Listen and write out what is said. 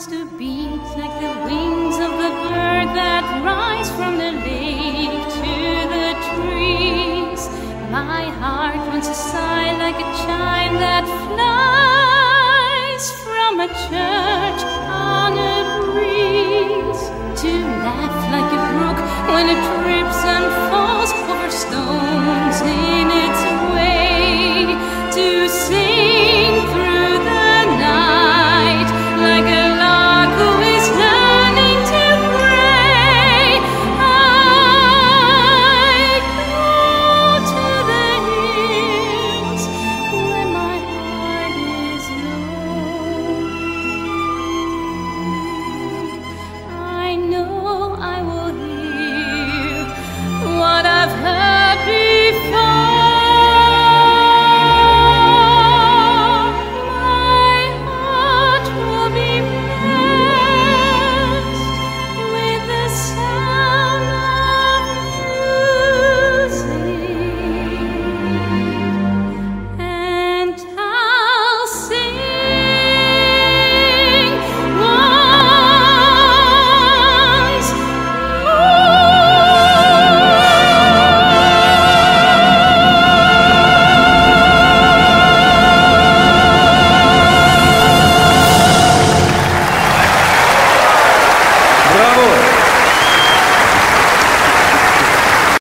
monster beats like the wings of the bird that rise from the lake to the trees. My heart runs aside like a child.